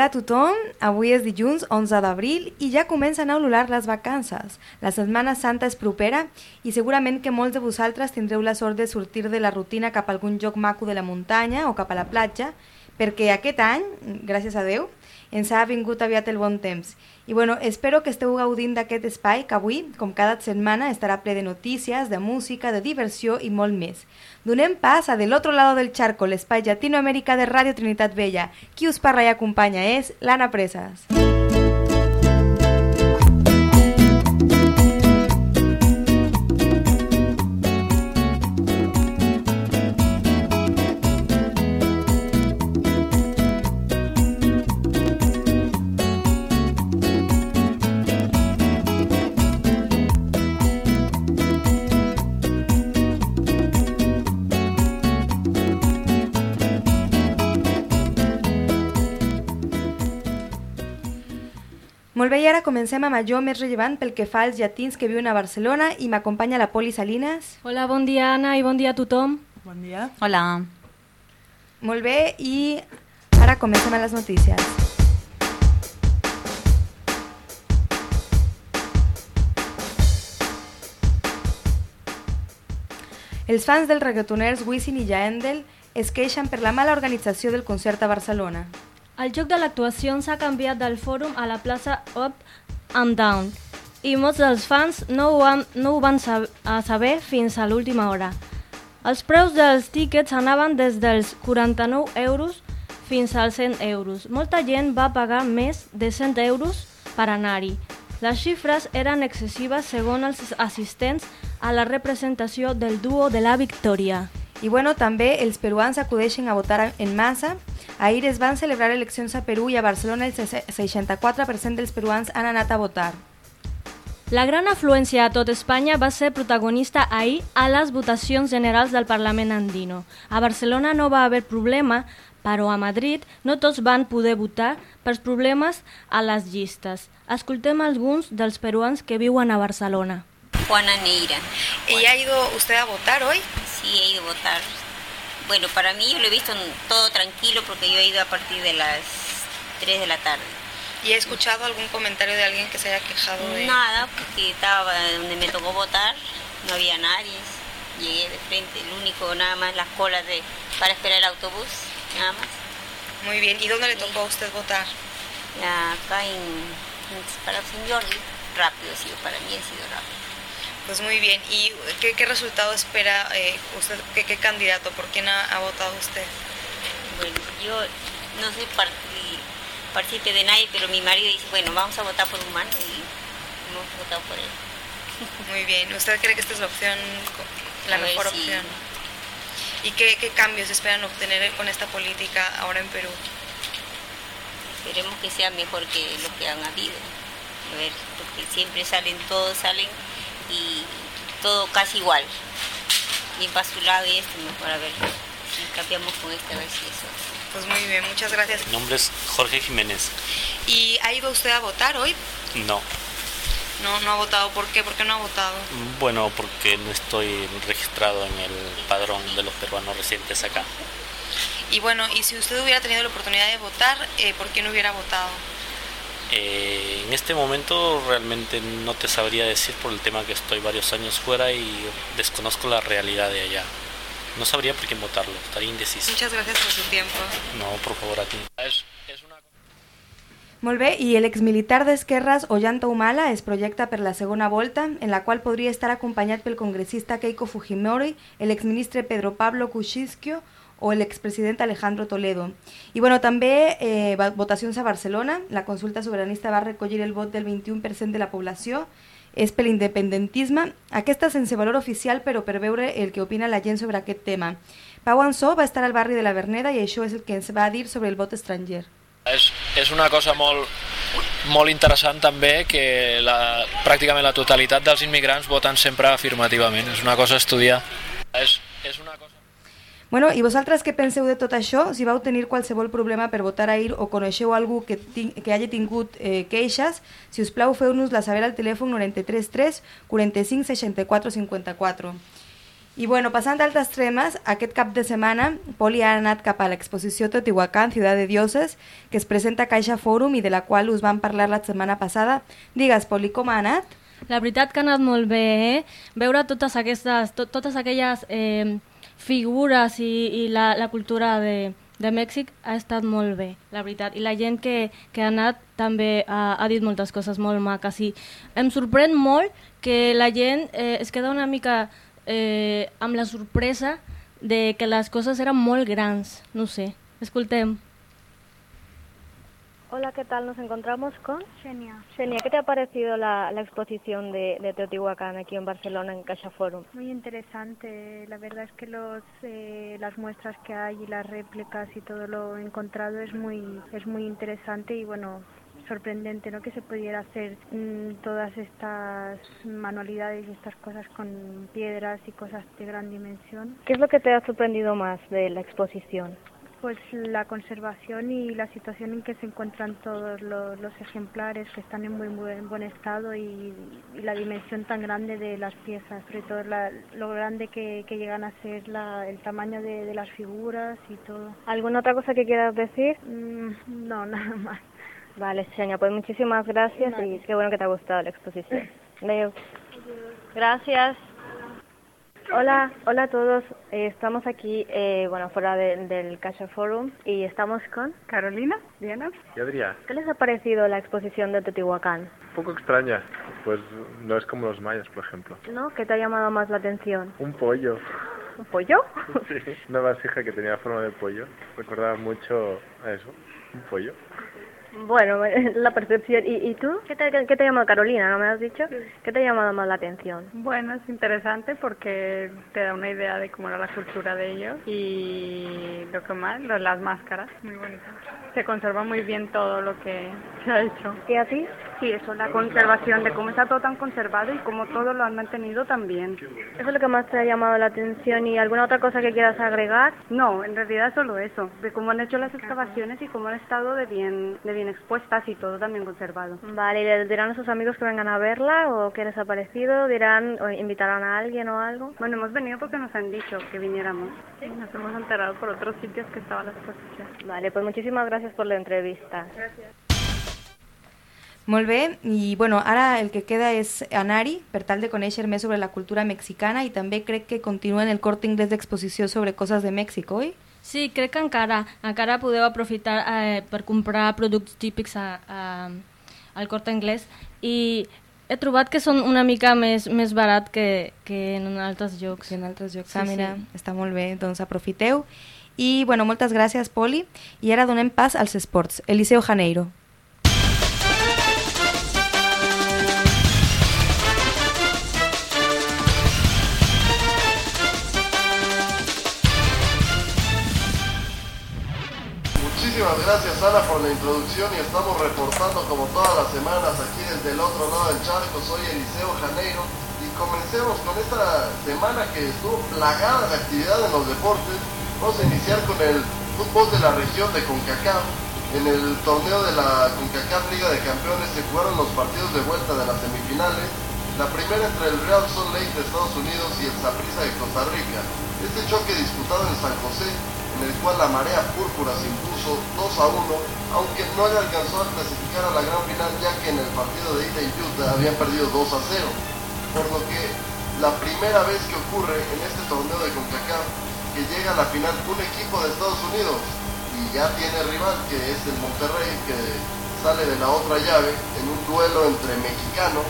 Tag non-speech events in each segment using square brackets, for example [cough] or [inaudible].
Hola a tothom, avui és dilluns 11 d'abril i ja comencen a ulular les vacances. La Setmana Santa és propera i segurament que molts de vosaltres tindreu la sort de sortir de la rutina cap a algun lloc maco de la muntanya o cap a la platja, perquè aquest any, gràcies a Déu, ens ha vingut aviat el bon temps. I bueno, espero que esteu gaudint d'aquest espai que avui, com cada setmana, estarà ple de notícies, de música, de diversió i molt més. Donem pas a Del otro lado del charco, l'espai Llatinoamèrica de Ràdio Trinitat Vella. Qui us parla i acompanya és l'Anna Presas. Molt bé, i ara comencem amb allò més rellevant pel que fa als llatins que viuen a Barcelona i m'acompanya la Poli Salinas. Hola, bon dia Anna i bon dia a tothom. Bon dia. Hola. Molt bé, i ara comencem amb les notícies. Els fans dels reggaetoners Wisin i Yandel es queixen per la mala organització del concert a Barcelona. El joc de l'actuació s'ha canviat del fòrum a la plaça Up and Down i molts dels fans no ho, han, no ho van sab saber fins a l'última hora. Els preus dels tíquets anaven des dels 49 euros fins als 100 euros. Molta gent va pagar més de 100 euros per anar-hi. Les xifres eren excessives segons els assistents a la representació del duo de la Victòria. I bueno, també els peruans acudeixen a votar en massa. Ahir es van celebrar eleccions a Perú i a Barcelona el 64% dels peruans han anat a votar. La gran afluència a tot Espanya va ser protagonista ahir a les votacions generals del Parlament andino. A Barcelona no va haver problema, però a Madrid no tots van poder votar pels problemes a les llistes. Escoltem alguns dels peruans que viuen a Barcelona. Juana Neira. ¿Y ha ido usted a votar hoy? Sí, he ido a votar. Bueno, para mí yo lo he visto todo tranquilo porque yo he ido a partir de las 3 de la tarde. ¿Y ha escuchado algún comentario de alguien que se haya quejado de...? Nada, porque estaba donde me tocó votar, no había nadie. Llegué de frente, el único, nada más las colas de, para esperar el autobús, nada más. Muy bien. ¿Y dónde le tocó a usted votar? Acá en, en para San Jordi, rápido ha sido, para mí ha sido rápido. Pues muy bien. ¿Y qué, qué resultado espera eh, usted? ¿qué, ¿Qué candidato? ¿Por quién ha, ha votado usted? Bueno, yo no soy partícipe de nadie, pero mi marido dice, bueno, vamos a votar por humano y hemos votado por él. [laughs] Muy bien. ¿Usted cree que esta es la opción, la A mejor opción? ¿Y qué, qué cambios esperan obtener con esta política ahora en Perú? Esperemos que sea mejor que lo que han habido. A ver, porque siempre salen, todos salen y todo casi igual. Bien para su lado y este mejor a ver si cambiamos con este a ver si eso. Pues muy bien, muchas gracias. Mi nombre es Jorge Jiménez. ¿Y ha ido usted a votar hoy? No, No, no ha votado. ¿Por qué? ¿Por qué no ha votado? bueno, porque no estoy registrado en el padrón de los peruanos residentes acá. Y bueno, y si usted hubiera tenido la oportunidad de votar, eh, ¿por qué no hubiera votado? Eh, en este momento realmente no te sabría decir por el tema que estoy varios años fuera y desconozco la realidad de allá. No sabría por quién votarlo, estaría indeciso. Muchas gracias por su tiempo. No, por favor, a ti. Molt bé, i l'exmilitar d'esquerres Ollanta Humala es projecta per la segona volta, en la qual podria estar acompanyat pel congressista Keiko Fujimori, el exministre Pedro Pablo Kuczynskio o el expresident Alejandro Toledo. I bueno, també eh, votacions a Barcelona, la consulta sobiranista va recollir el vot del 21% de la població, és per l'independentisme, aquesta sense valor oficial però per veure el que opina la gent sobre aquest tema. Pau Ansó va estar al barri de la Verneda i això és el que ens va dir sobre el vot estranger. És, és una cosa molt, molt interessant també que la, pràcticament la totalitat dels immigrants voten sempre afirmativament. És una cosa a estudiar. És. Bueno, i vosaltres què penseu de tot això? Si vau tenir qualsevol problema per votar ahir o coneixeu algú que, tin que hagi tingut eh, queixes, si us plau feu-nos-la saber al telèfon 93 3 45 64 54. I bueno, passant d'altres temes, aquest cap de setmana Poli ha anat cap a l'exposició Teotihuacán, Ciutat de Dioses, que es presenta a Caixa Fòrum i de la qual us vam parlar la setmana passada. Digues, Poli, com ha anat? La veritat que ha anat molt bé, eh? Veure totes aquestes, to, totes aquelles eh, figures i, i la, la cultura de, de Mèxic ha estat molt bé, la veritat. I la gent que, que ha anat també ha, ha dit moltes coses molt maques. I em sorprèn molt que la gent eh, es queda una mica eh, amb la sorpresa de que les coses eren molt grans. No sé, escoltem. Hola, ¿qué tal? Nos encontramos con Xenia. Xenia, ¿qué te ha parecido la, la exposición de, de, Teotihuacán aquí en Barcelona, en Caixa Forum? Muy interesante. La verdad es que los, eh, las muestras que hay y las réplicas y todo lo encontrado es muy, es muy interesante y bueno, sorprendente ¿no? que se pudiera hacer mmm, todas estas manualidades y estas cosas con piedras y cosas de gran dimensión. ¿Qué es lo que te ha sorprendido más de la exposición? Pues la conservación y la situación en que se encuentran todos los, los ejemplares que están en muy, muy buen estado y, y, la dimensión tan grande de las piezas, sobre todo la, lo grande que, que, llegan a ser la, el tamaño de, de, las figuras y todo. ¿Alguna otra cosa que quieras decir? Mm, no, [laughs] nada más. Vale, Xenia, pues muchísimas gracias y qué bueno que te ha gustado la exposición. Adiós. Gracias. Hola, hola a todos. Eh, estamos aquí, eh, bueno, fuera de, del Caixa Forum y estamos con Carolina, Diana y Adrián. ¿Qué les ha parecido la exposición de Teotihuacán? Un poco extraña, pues no es como los mayas, por ejemplo. ¿No? ¿Qué te ha llamado más la atención? Un pollo. ¿Un pollo? [laughs] Sí, una vasija que tenía forma de pollo. Recordaba mucho a eso, un pollo. Bueno, [laughs] la percepción. ¿Y, y tú? ¿Qué te, ¿Qué te ha llamado Carolina? ¿No me has dicho? ¿Qué te ha llamado más la atención? Bueno, es interesante porque te da una idea de cómo era la cultura de ellos y lo que más, las máscaras, muy bonitas. Se conserva muy bien todo lo que se ha hecho. ¿Y a ti? Sí, eso, la conservación, de cómo está todo tan conservado y cómo todo lo han mantenido también. ¿Eso es lo que más te ha llamado la atención? ¿Y alguna otra cosa que quieras agregar? No, en realidad solo eso, de cómo han hecho las excavaciones y cómo han estado de bien, de bien expuestas y todo también conservado. Vale, ¿y les dirán a sus amigos que vengan a verla o qué les ha parecido? ¿Dirán o invitarán a alguien o algo? Bueno, hemos venido porque nos han dicho que viniéramos. Sí, nos hemos enterado por otros sitios que estaba la exposición. Vale, pues muchísimas gracias por la entrevista. Gracias. Molt bé, i bueno, ara el que queda és anar-hi per tal de conèixer més sobre la cultura mexicana i també crec que continuen el cort inglès d'exposició sobre coses de Mèxic, oi? Sí, crec que encara, encara podeu aprofitar eh, per comprar productes típics a, a, al cort anglès i he trobat que són una mica més, més barat que, que en altres llocs. Que en altres llocs. Sí, ah, mira, sí. està molt bé, doncs aprofiteu. I, bueno, moltes gràcies, Poli. I ara donem pas als esports. Eliseo Janeiro. Muchísimas gracias Ana por la introducción y estamos reportando como todas las semanas aquí desde el otro lado del charco. Soy Eliseo Janeiro y comencemos con esta semana que estuvo plagada de actividad en los deportes. Vamos a iniciar con el fútbol de la región de CONCACAF. En el torneo de la CONCACAF Liga de Campeones se jugaron los partidos de vuelta de las semifinales. La primera entre el Real Salt Lake de Estados Unidos y el Saprissa de Costa Rica. Este choque disputado en San José en el cual la marea púrpura se impuso 2 a 1, aunque no le alcanzó a clasificar a la gran final ya que en el partido de ida en Utah habían perdido 2 a 0, por lo que la primera vez que ocurre en este torneo de CONCACAF que llega a la final un equipo de Estados Unidos y ya tiene rival que es el Monterrey que sale de la otra llave en un duelo entre mexicanos,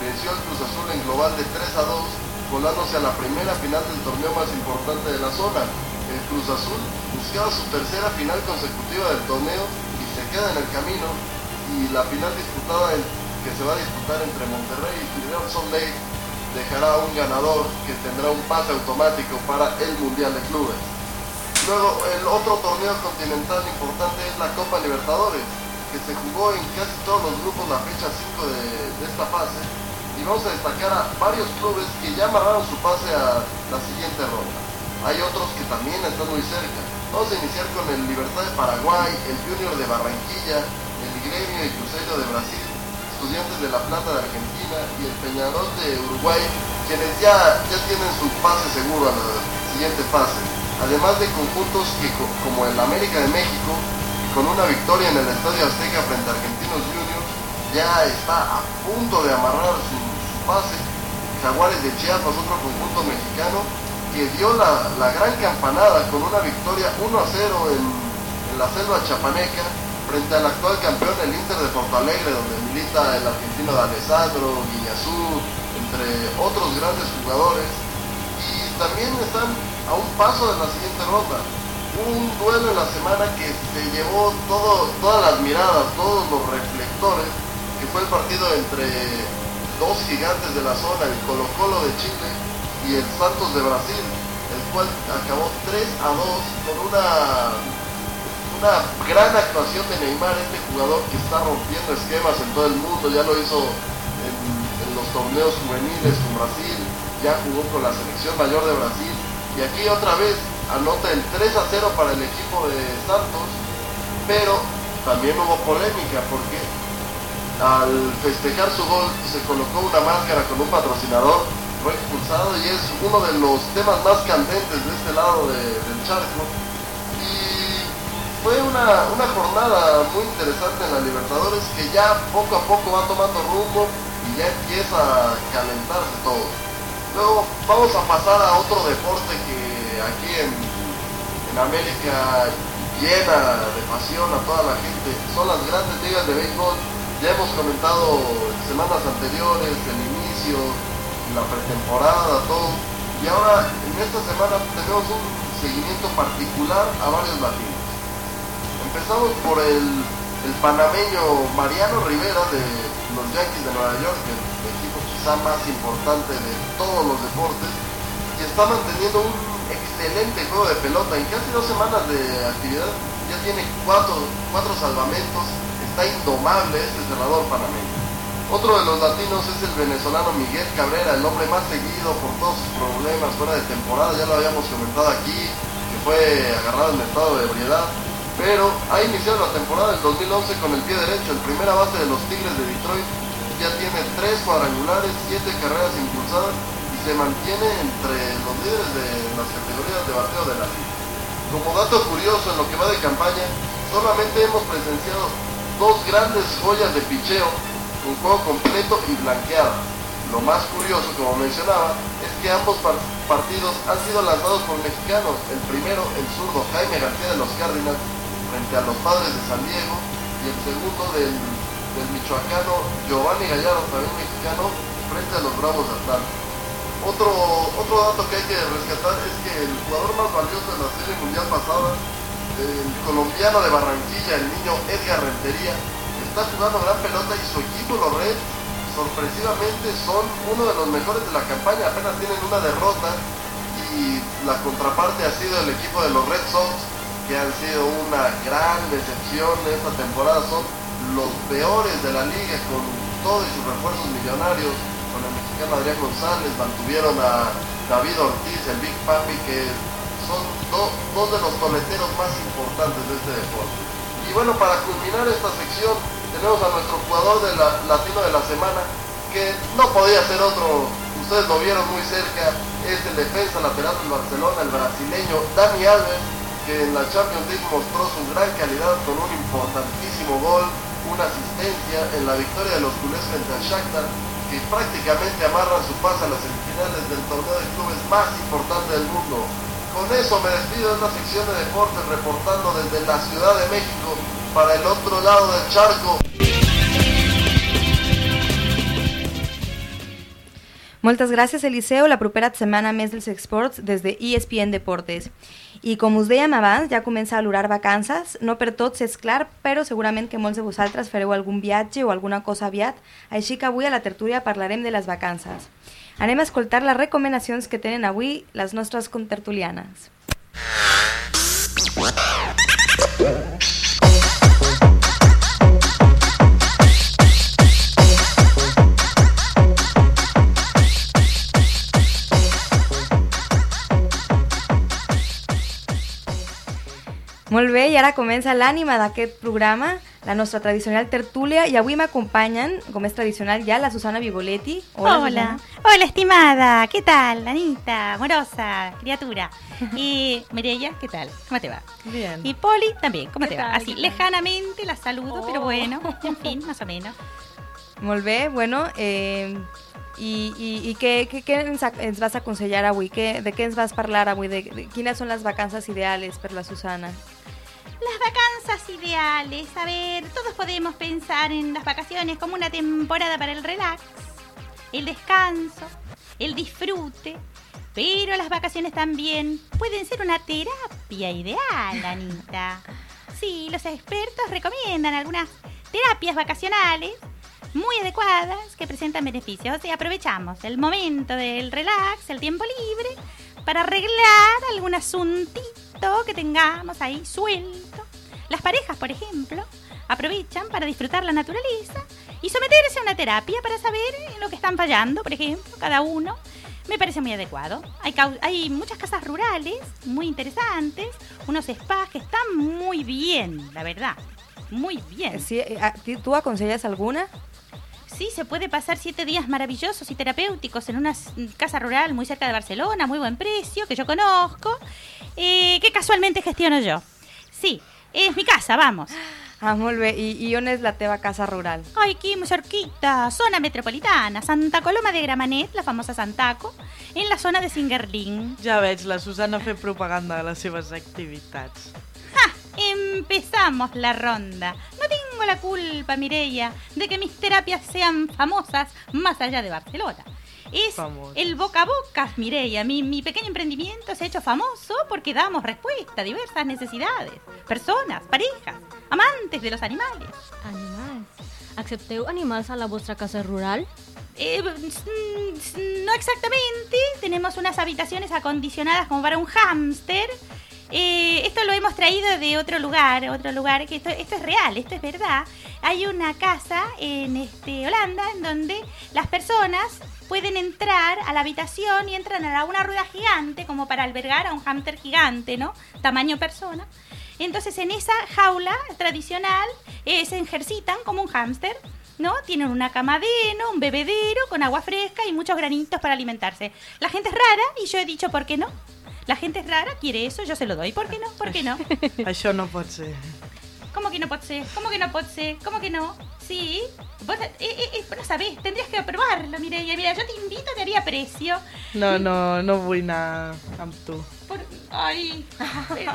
venció al Cruz Azul en global de 3 a 2, colándose a la primera final del torneo más importante de la zona, Cruz Azul buscaba su tercera final consecutiva del torneo y se queda en el camino y la final disputada que se va a disputar entre Monterrey y Salt Lake dejará un ganador que tendrá un pase automático para el Mundial de Clubes. Luego el otro torneo continental importante es la Copa Libertadores, que se jugó en casi todos los grupos la fecha 5 de, de esta fase y vamos a destacar a varios clubes que ya amarraron su pase a la siguiente ronda hay otros que también están muy cerca. Vamos a iniciar con el Libertad de Paraguay, el Junior de Barranquilla, el Gremio y Cruzeiro de Brasil. Estudiantes de La Plata de Argentina y el Peñarol de Uruguay, quienes ya, ya tienen su pase seguro a la siguiente fase. Además de conjuntos como el América de México, con una victoria en el Estadio Azteca frente a Argentinos Juniors, ya está a punto de amarrar su, pase. Jaguares de Chiapas, otro conjunto mexicano, que dio la, gran campanada con una victoria 1 a 0 en, en la selva chapaneca frente al actual campeón del Inter de Porto Alegre, donde milita el argentino de Alessandro, Guiñazú, entre otros grandes jugadores. Y también están a un paso de la siguiente ronda. Un duelo en la semana que se llevó todo, todas las miradas, todos los reflectores, que fue el partido entre dos gigantes de la zona, el Colo Colo de Chile y el Santos de Brasil, el cual acabó 3 a 2 con una una gran actuación de Neymar, este jugador que está rompiendo esquemas en todo el mundo, ya lo hizo en, los torneos juveniles con Brasil, ya jugó con la selección mayor de Brasil y aquí otra vez anota el 3 a 0 para el equipo de Santos, pero también hubo polémica porque al festejar su gol se colocó una máscara con un patrocinador, fue expulsado y es uno de los temas más candentes de este lado del charco fue una, jornada muy interesante en la Libertadores que ya poco a poco va tomando rumbo y ya empieza a calentarse todo. Luego vamos a pasar a otro deporte que aquí en, en América llena de pasión a toda la gente. Son las grandes ligas de béisbol. Ya hemos comentado semanas anteriores, el inicio, la pretemporada, todo. Y ahora en esta semana tenemos un seguimiento particular a varios latinos. Empezamos por el, panameño Mariano Rivera de los Yankees de Nueva York, el, equipo quizá más importante de todos los deportes, que está manteniendo un excelente juego de pelota. En casi dos semanas de actividad ya tiene cuatro, cuatro salvamentos, está indomable este cerrador panameño. Otro de los latinos es el venezolano Miguel Cabrera, el hombre más seguido por todos sus problemas fuera de temporada, ya lo habíamos comentado aquí, que fue agarrado en estado de ebriedad pero ha iniciado la temporada del 2011 con el pie derecho. El primera base de los Tigres de Detroit ya tiene tres cuadrangulares, siete carreras impulsadas y se mantiene entre los líderes de las categorías de bateo de la liga. Como dato curioso en lo que va de campaña, solamente hemos presenciado dos grandes joyas de picheo, un juego completo y blanqueado. Lo más curioso, como mencionaba, es que ambos partidos han sido lanzados por mexicanos. El primero, el zurdo Jaime García de los Cardinals, frente a los padres de San Diego y el segundo del, michoacano Giovanni Gallardo, también mexicano, frente a los Bravos de Atlanta. Otro, otro dato que hay que rescatar es que el jugador más valioso de la serie mundial pasada, el colombiano de Barranquilla, el niño Edgar Rentería, está jugando gran pelota y su equipo, los Reds, sorpresivamente son uno de los mejores de la campaña, apenas tienen una derrota y la contraparte ha sido el equipo de los Red Sox que han sido una gran decepción esta temporada, son los peores de la liga con todos sus refuerzos millonarios, con el mexicano Adrián González, mantuvieron a David Ortiz, el Big Papi, que son dos de los toleteros más importantes de este deporte. Y bueno, para culminar esta sección, tenemos a nuestro jugador de la, latino de la semana, que no podía ser otro, ustedes lo vieron muy cerca, es el defensa lateral del Barcelona, el brasileño Dani Alves, en la Champions League mostró su gran calidad con un importantísimo gol, una asistencia en la victoria de los culés frente al Shakhtar, que prácticamente amarran su paso a las semifinales del torneo de clubes más importante del mundo. Con eso me despido de esta sección de deportes reportando desde la Ciudad de México para el otro lado del charco. Muchas gracias Eliseo. La propera semana mes dels exports desde ESPN Deportes. I com us dèiem abans, ja comença a l'horar vacances, no per tots és clar, però segurament que molts de vosaltres fareu algun viatge o alguna cosa aviat, així que avui a la tertúlia parlarem de les vacances. Anem a escoltar les recomanacions que tenen avui les nostres contertulianes. Molt bé, i ara comença l'ànima d'aquest programa la nostra tradicional tertúlia i avui m'acompanyen, com és tradicional ja, la Susana Vigoletti. Hola, Hola, Hola, estimada, ¿qué tal? Anita, amorosa, criatura. [laughs] Y Mireia, ¿qué tal? ¿Cómo te va? Bien. Y Poli también, ¿cómo ¿Qué te va? tal? Así, ¿Qué tal? lejanamente la saludo, pero Oh. bueno, en [laughs] fin, más o menos. Molt bé, bueno, eh, i, i, i què, què, què ens, ens vas aconsellar avui? Què, de què ens vas parlar avui? De, de, quines són les vacances ideales per la Susana? Vacanzas ideales. A ver, todos podemos pensar en las vacaciones como una temporada para el relax, el descanso, el disfrute. Pero las vacaciones también pueden ser una terapia ideal, Anita. Sí, los expertos recomiendan algunas terapias vacacionales muy adecuadas que presentan beneficios. Sea, aprovechamos el momento del relax, el tiempo libre, para arreglar algún asuntito que tengamos ahí suelto. Las parejas, por ejemplo, aprovechan para disfrutar la naturaleza y someterse a una terapia para saber en lo que están fallando, por ejemplo, cada uno. Me parece muy adecuado. Hay, muchas casas rurales muy interesantes, unos spas que están muy bien, la verdad. Muy bien. Sí, eh, a- ti- ¿Tú aconsellas alguna? Sí, se puede pasar siete días maravillosos y terapéuticos en una casa rural muy cerca de Barcelona, muy buen precio, que yo conozco, eh, que casualmente gestiono yo. Sí, es mi casa, vamos. Ah, molt bé. I, I on és la teva casa rural? Ay, aquí muy cerquita, zona metropolitana, Santa Coloma de Gramenet, la famosa Santaco, en la zona de Singerling. Ja veig, la Susana fer propaganda de les seves activitats. Empezamos la ronda. No tengo la culpa, Mireia, de que mis terapias sean famosas más allá de Barcelona. Es Famoso. el boca a boca, Mireia. Mi, mi pequeño emprendimiento se ha hecho famoso porque damos respuesta a diversas necesidades. Personas, parejas, amantes de los animales. Animals. Accepteu animals a la vostra casa rural? Eh, mm, no exactamente. Tenemos unas habitaciones acondicionadas como para un hámster. Eh, esto lo hemos traído de otro lugar, otro lugar que esto, es real, esto es verdad. Hay una casa en este Holanda en donde las personas pueden entrar a la habitación y entran a una rueda gigante como para albergar a un hámster gigante, ¿no? Tamaño persona. Entonces en esa jaula tradicional eh, se ejercitan como un hámster, ¿no? Tienen una cama de un bebedero con agua fresca y muchos granitos para alimentarse. La gente es rara y yo he dicho, ¿por qué no? La gente es rara, quiere eso, yo se lo doy. ¿Por qué no? ¿Por qué no? Això no pot ser. ¿Cómo que no puede ser? ¿Cómo que no puede ser? ¿Cómo que no? Sí. Vos, eh, eh, eh, no sabés, tendrías que probarlo, Mireia. Mira, yo te invito, te haría precio. No, no, no anar amb tu. Por- Ay,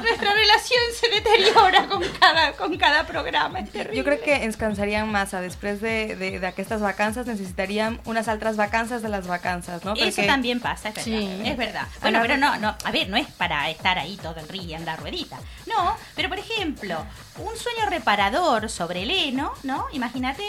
nuestra relación se deteriora con cada, con cada programa. Es terrible. Jo crec que ens cansaríem massa. Després de- de- de, vacances necessitaríem unes altres vacances de les vacances, no? Eso también pasa, es verdad. Sí. Es verdad. Bueno, pero no, no, a ver, no es para estar ahí todo el día en la ruedita. No, pero por ejemplo, un sueño reparador sobre el heno, ¿no? Imagínate.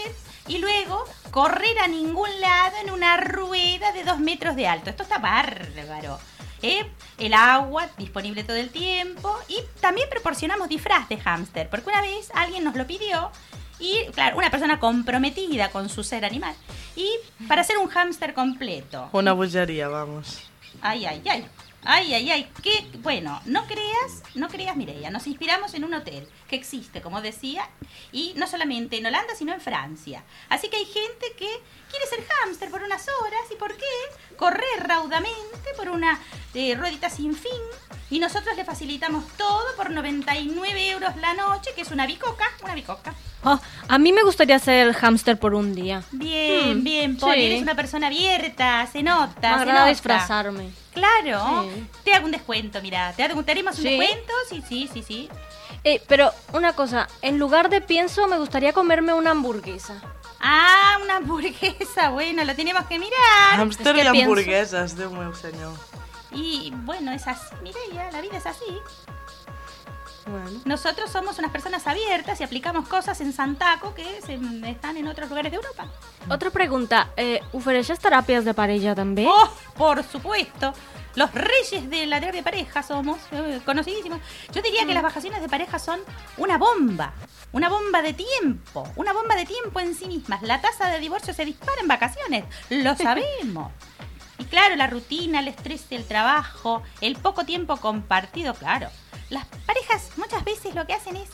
Y luego correr a ningún lado en una rueda de dos metros de alto. Esto está bárbaro. ¿eh? El agua disponible todo el tiempo. Y también proporcionamos disfraz de hámster. Porque una vez alguien nos lo pidió. Y claro, una persona comprometida con su ser animal. Y para hacer un hámster completo. Una bogeria, vamos. Ay, ay, ay. Ay, ay, ay. Qué, bueno, no creas, no creas, Mireia. Nos inspiramos en un hotel que existe, como decía, y no solamente en Holanda, sino en Francia. Así que hay gente que quiere ser hámster por unas horas y ¿por qué? Correr raudamente por una eh, ruedita sin fin. Y nosotros le facilitamos todo por 99 euros la noche, que es una bicoca, una bicoca. Oh, a mí me gustaría ser hámster por un día. Bien, Hmm, bien, sí. eres una persona abierta, se nota. Me se nota. disfrazarme. Claro, Sí. te hago un descuento, mira, te, hago- te haremos un ¿Sí? descuento, sí, sí, sí, sí. Eh, pero una cosa, en lugar de pienso me gustaría comerme una hamburguesa. Ah, una hamburguesa, [laughs] bueno, lo tenemos que mirar. Hàmster que i pienso- hamburgueses, Déu meu senyor. Y bueno, es así, Mireia, la vida es así. Bueno. Nosotros somos unas personas abiertas y aplicamos cosas en Santaco que se, están en otros lugares de Europa. Otra pregunta, eh, ¿ofereixes teràpies de parella també? Oh, por supuesto. Los reyes de la terapia de pareja somos, eh, conocidísimos. Yo diría que las vacaciones de pareja son una bomba, una bomba de tiempo, una bomba de tiempo en sí mismas. La tasa de divorcio se dispara en vacaciones, lo [laughs] sabemos. Y claro, la rutina, el estrés del trabajo, el poco tiempo compartido, claro. Las parejas muchas veces lo que hacen es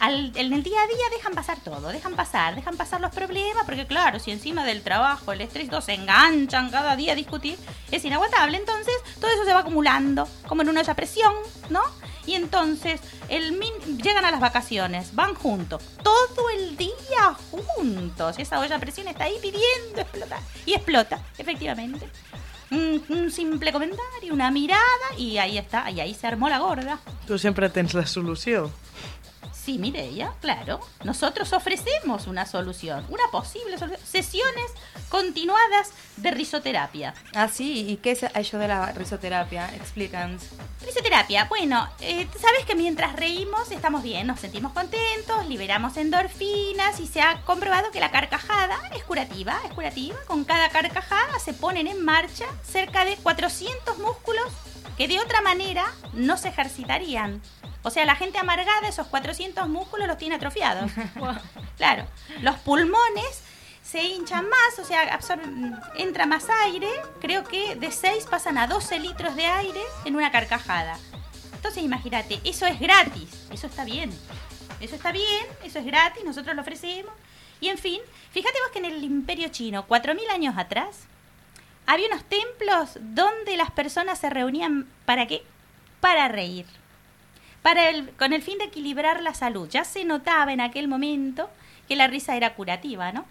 al- en el día a día dejan pasar todo, dejan pasar, dejan pasar los problemas, porque claro, si encima del trabajo, el estrés, todos se enganchan cada día a discutir, es inaguantable. Entonces, todo eso se va acumulando, como en una olla presión, ¿no? Y entonces, el min- llegan a las vacaciones, van juntos, todo el día juntos. Esa olla presión está ahí pidiendo explotar. Y explota, efectivamente. Un, un simple comentario, una mirada, y ahí está, y ahí se armó la gorda. Tu sempre tens la solució. Sí, Mireia, claro. Nosotros ofrecemos una solución, una posible solución. Sesiones continuadas de risoterapia. Ah, sí, ¿y qué es eso de la risoterapia? Explícanos. Risoterapia, bueno, eh, sabes que mientras reímos estamos bien, nos sentimos contentos, liberamos endorfinas y se ha comprobado que la carcajada es curativa, es curativa. Con cada carcajada se ponen en marcha cerca de 400 músculos que de otra manera no se ejercitarían. O sea, la gente amargada, esos 400 músculos los tiene atrofiados. [laughs] Claro, los pulmones se hinchan más, o sea, absorben- entra más aire. Creo que de 6 pasan a 12 litros de aire en una carcajada. Entonces, imagínate, eso es gratis, eso está bien. Eso está bien, eso es gratis, nosotros lo ofrecemos. Y en fin, fíjate vos que en el Imperio Chino, 4.000 años atrás, había unos templos donde las personas se reunían para qué? Para reír. Para el, con el fin de equilibrar la salud. Ya se notaba en aquel momento que la risa era curativa, ¿no?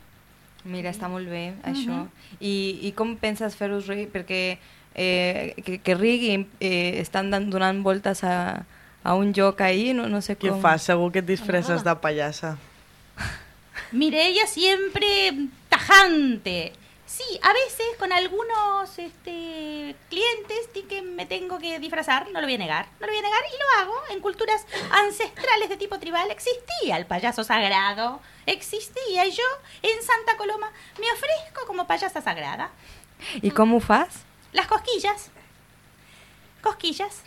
Mira, està molt bé, això. Mhm. I, I com penses fer-los rir? Perquè eh, que, que riguin, eh, estan donant voltes a, a un joc ahí, no, no sé Què com. fas? Segur que et disfresses de pallassa. Mireia siempre tajante. Sí, a veces con algunos este, clientes que me tengo que disfrazar, no lo voy a negar, no lo voy a negar y lo hago. En culturas ancestrales de tipo tribal existía el payaso sagrado, existía y yo en Santa Coloma me ofrezco como payasa sagrada. I com ho fas? Las cosquillas. Cosquillas.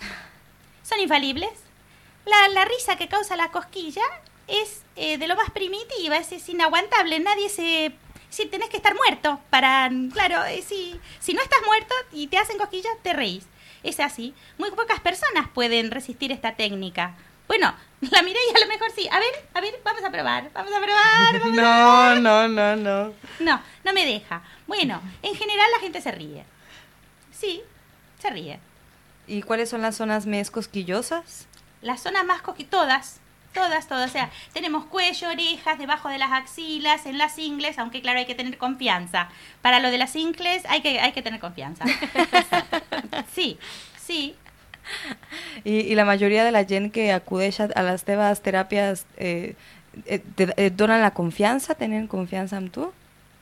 Son infalibles. La, la risa que causa la cosquilla es eh, de lo más primitiva, es, es inaguantable. Nadie se... Si tenés que estar muerto para... Claro, eh, si, si no estás muerto y te hacen cosquillas, te reís. Es así. Muy pocas personas pueden resistir esta técnica. Bueno, [laughs] la miré y a lo mejor sí. A ver, a ver, vamos a probar. Vamos a probar. vamos a [laughs] No, no, no, no. no, no me deja. Bueno, en general la gente se ríe. Sí, se ríe. I quales són les zones més cosquilloses? Las zonas más coqui... Todas, todas, todas. O sea, tenemos cuello, orejas, debajo de las axilas, en las ingles, aunque claro hay que tener confianza. Para lo de las ingles hay que, hay que tener confianza. [laughs] Sí, sí. I la majoria de la gent que acudeix a, les teves teràpies eh, et, te, et donen la confiança? Tenen confiança en tu?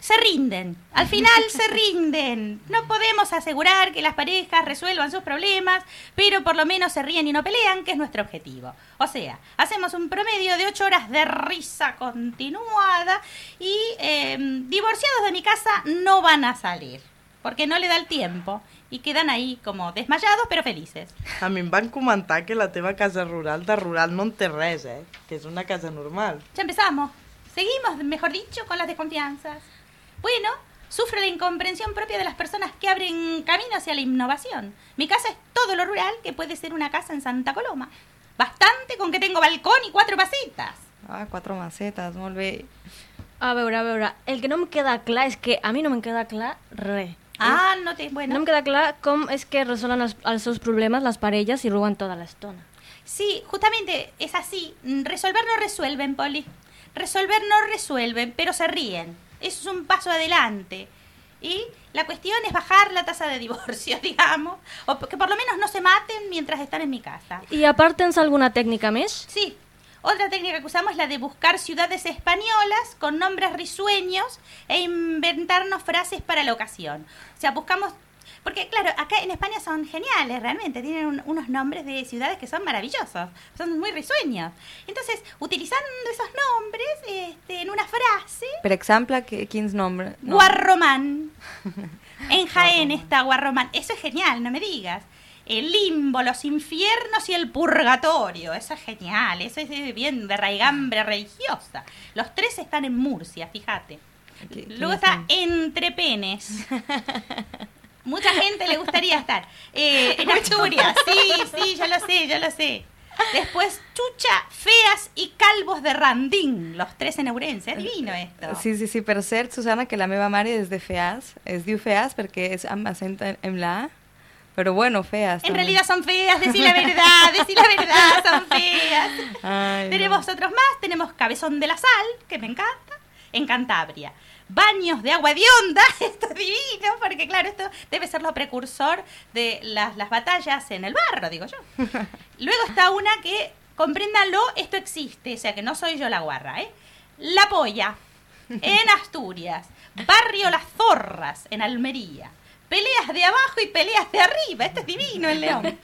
Se rinden, al final se rinden. No podemos asegurar que las parejas resuelvan sus problemas, pero por lo menos se ríen y no pelean, que es nuestro objetivo. O sea, hacemos un promedio de ocho horas de risa continuada y eh, divorciados de mi casa no van a salir, porque no le da el tiempo y quedan ahí como desmayados pero felices. A mi em van comentar que la teva casa rural de rural res, eh? Que és una casa normal. Ya empezamos. Seguimos, mejor dicho, con las desconfianzas. Bueno, sufro la incomprensión propia de las personas que abren camino hacia la innovación. Mi casa es todo lo rural que puede ser una casa en Santa Coloma. Bastante con que tengo balcón y cuatro macetas. Ah, quatre macetes, molt bé. A veure, a veure, el que no em queda clar és que a mi no me'n queda clar res. Ah, no te... Bueno. No em queda clar com és que resolen els, els seus problemes les parelles i roben tota l'estona. Sí, justamente es así. Mm, Resolver no resuelven, Poli. Resolver no resuelven, pero se ríen. Eso es un paso adelante. Y la cuestión es bajar la tasa de divorcio, [laughs] digamos. O que por lo menos no se maten mientras están en mi casa. I a part tens alguna tècnica més? Sí. Otra técnica que usamos es la de buscar ciudades españolas con nombres risueños e inventarnos frases para la ocasión. O sea, buscamos... Porque, claro, acá en España son geniales, realmente. Tienen un- unos nombres de ciudades que son maravillosos. Son muy risueños. Entonces, utilizando esos nombres este, en una frase... Per exemple, que, quins nombres? No. Guarromán. [laughs] En Jaén está Guarromán. Eso es genial, no me digas. El limbo, los infiernos y el purgatorio. Eso es genial. Eso es bien de raigambre religiosa. Los tres están en Murcia, fíjate. Luego está Entre Penes. [laughs] Mucha gente le gustaría estar. Eh, en [laughs] Asturias, sí, sí, yo lo sé, yo lo sé. Después Chucha, Feas y Calvos de Randín, los tres en Ourense. Es divino esto. Sí, sí, sí, per cert, Susana, que la meva mare és de Feas, es diu Feas perquè és amb accent en, la A, però bueno, Feas. En realidad son feas, decir la verdad, decir la verdad, son [laughs] feas. Ay, no. Tenemos otros más, tenemos Cabezón de la Sal, que me encanta, en Cantabria. Baños de agua de onda, [laughs] esto es divino, porque claro, esto debe ser lo precursor de las, las batallas en el barro, digo yo. [laughs] Luego está una que, compréndanlo, esto existe, o sea que no soy yo la guarra, ¿eh? La Polla, en [laughs] Asturias. Barrio Las Zorras, en Almería. Peleas de abajo y peleas de arriba, esto es divino en León.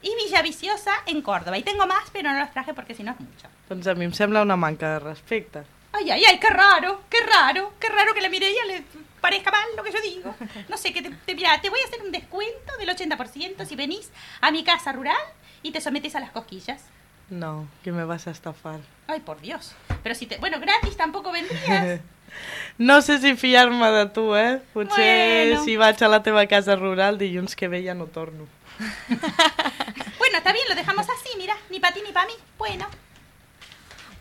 Y Villa Viciosa, en Córdoba. Y tengo más, pero no los traje porque si no es mucho. Doncs a mi em sembla una manca de respecte. Ay, ay, ay, qué raro, qué raro, qué raro que la Mireia le parezca mal lo que yo digo. No sé, que te, te, mira, te voy a hacer un descuento del 80% si venís a mi casa rural y te sometes a las cosquillas. No, que me vas a estafar. Ay, por Dios. Pero si te... Bueno, gratis tampoco vendrías. [laughs] No sé si fiar-me de tu, eh? Potser Bueno. si vaig a la teva casa rural dilluns que ve ja no torno. [laughs] Bueno, está bien, lo dejamos así, mira, ni para ti ni para mí. Bueno.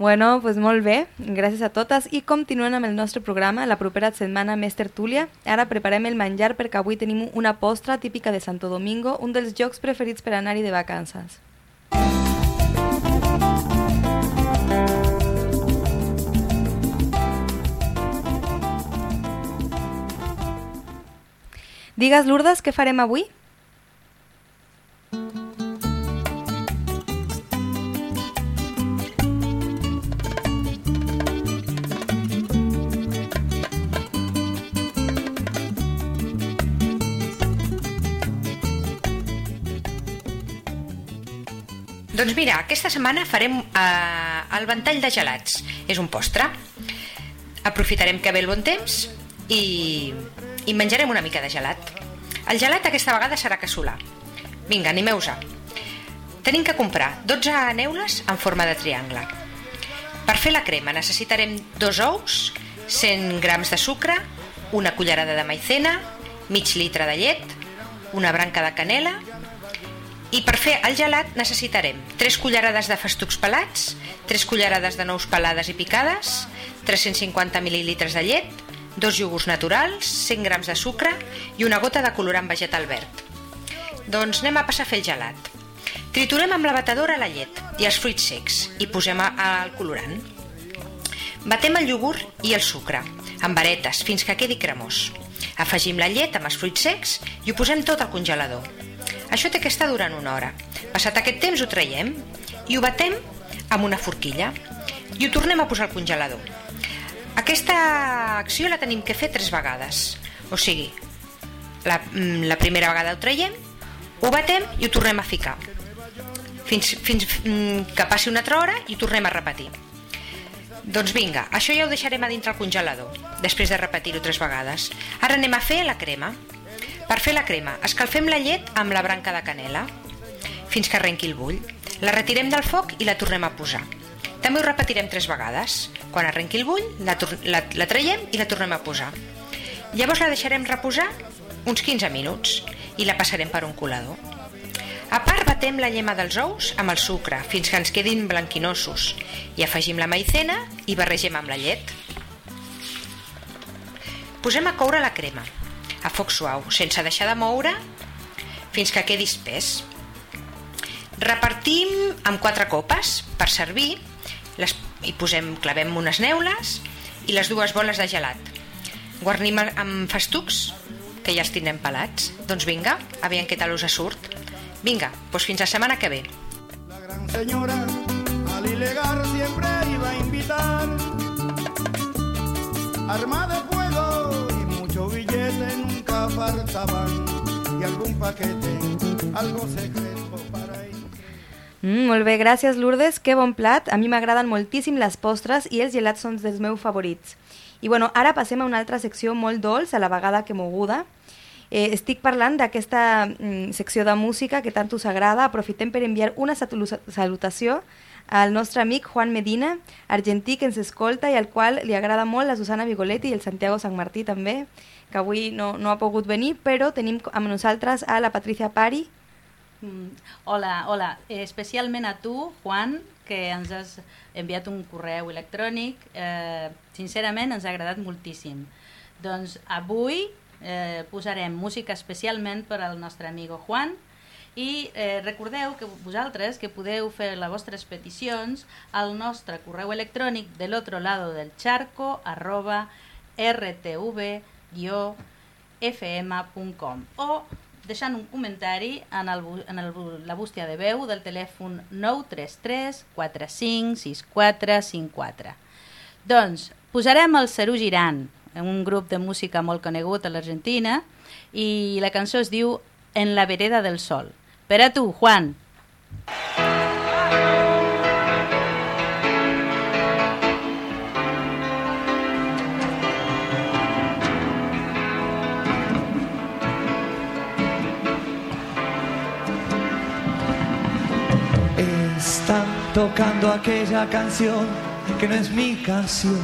Bueno, pues molt bé, gràcies a totes i continuem amb el nostre programa, la propera setmana més tertúlia. Ara preparem el menjar perquè avui tenim una postra típica de Santo Domingo, un dels llocs preferits per anar-hi de vacances. Digues, Lourdes, què farem avui? Doncs mira, aquesta setmana farem eh, el ventall de gelats. És un postre. Aprofitarem que ve el bon temps i, i menjarem una mica de gelat. El gelat aquesta vegada serà casolà. Vinga, animeu-vos-a. Tenim que comprar 12 neules en forma de triangle. Per fer la crema necessitarem dos ous, 100 grams de sucre, una cullerada de maicena, mig litre de llet, una branca de canela i per fer el gelat necessitarem 3 cullerades de festucs pelats, 3 cullerades de nous pelades i picades, 350 mil·lilitres de llet, dos iogurts naturals, 100 grams de sucre i una gota de colorant vegetal verd. Doncs anem a passar a fer el gelat. Triturem amb la batedora la llet i els fruits secs i posem al colorant. Batem el iogurt i el sucre, amb varetes, fins que quedi cremós. Afegim la llet amb els fruits secs i ho posem tot al congelador. Això té que estar durant una hora. Passat aquest temps ho traiem i ho batem amb una forquilla i ho tornem a posar al congelador. Aquesta acció la tenim que fer tres vegades. O sigui, la, mm, la primera vegada ho traiem, ho batem i ho tornem a ficar. Fins, fins mm, que passi una altra hora i ho tornem a repetir. Doncs vinga, això ja ho deixarem a dintre el congelador, després de repetir-ho tres vegades. Ara anem a fer la crema. Per fer la crema, escalfem la llet amb la branca de canela fins que arrenqui el bull. La retirem del foc i la tornem a posar. També ho repetirem tres vegades. Quan arrenqui el bull, la, la, la traiem i la tornem a posar. Llavors la deixarem reposar uns 15 minuts i la passarem per un colador. A part, batem la llema dels ous amb el sucre fins que ens quedin blanquinosos i afegim la maicena i barregem amb la llet. Posem a coure la crema, a foc suau, sense deixar de moure fins que quedi espès. Repartim amb quatre copes per servir les, i posem, clavem unes neules i les dues boles de gelat. Guarnim amb festucs, que ja els tindrem pelats. Doncs vinga, aviam què tal us surt. Vinga, doncs fins la setmana que ve. Señora, al ilegal siempre iba a invitar. Arma de fuego faltaban. Y algún paquete, algo secreto para. Mm, molt bé, gràcies Lourdes, que bon plat. A mi m'agraden moltíssim les postres i els gelats són dels meus favorits. I bueno, ara passem a una altra secció molt dolç, a la vegada que moguda. Eh, estic parlant d'aquesta mm, secció de música que tant us agrada. Aprofitem per enviar una salu- salutació al nostre amic Juan Medina, argentí que ens escolta i al qual li agrada molt la Susana Vigoletti i el Santiago San Martí també, que avui no, no ha pogut venir, però tenim amb nosaltres a la Patricia Pari. Mm, Hola, hola. Eh, Especialment a tu, Juan, que ens has enviat un correu electrònic. Eh, sincerament, ens ha agradat moltíssim. Doncs avui eh, posarem música especialment per al nostre amigo Juan i eh, recordeu que vosaltres que podeu fer les vostres peticions al nostre correu electrònic de l'altre lado del charco arroba rtv-fm.com o deixant un comentari en, el, en el, la bústia de veu del telèfon 933 45 64 54. Doncs posarem el Cerú Girant, un grup de música molt conegut a l'Argentina, i la cançó es diu En la vereda del sol. Per a tu, Juan. Están tocando aquella canción que no es mi canción.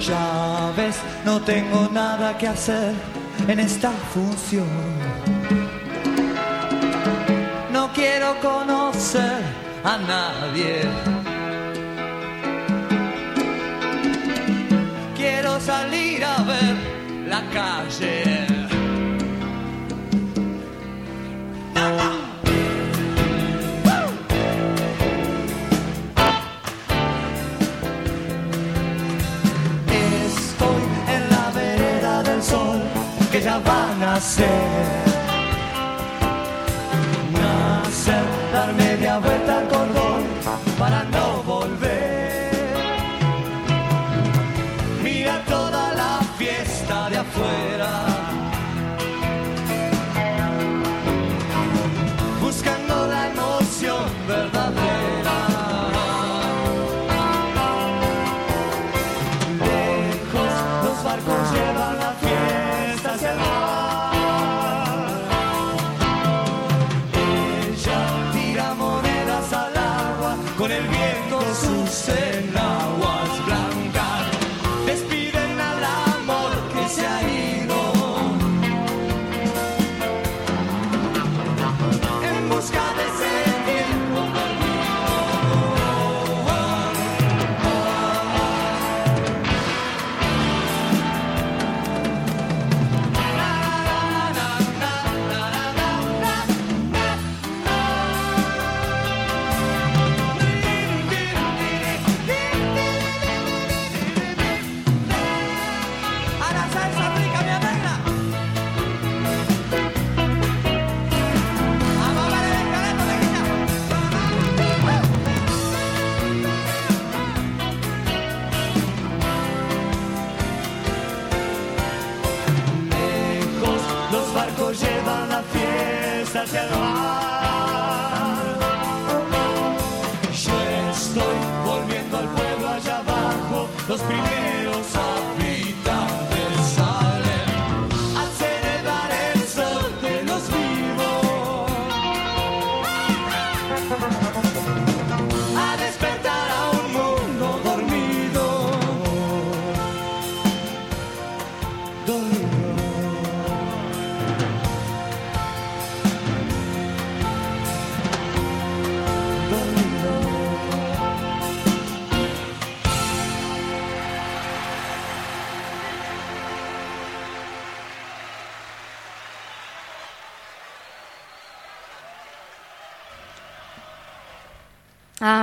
Ya ves, no tengo nada que hacer en esta función. No quiero conocer a nadie. Quiero salir a ver la calle. Ya va a nacer. Nacer, dar media vuelta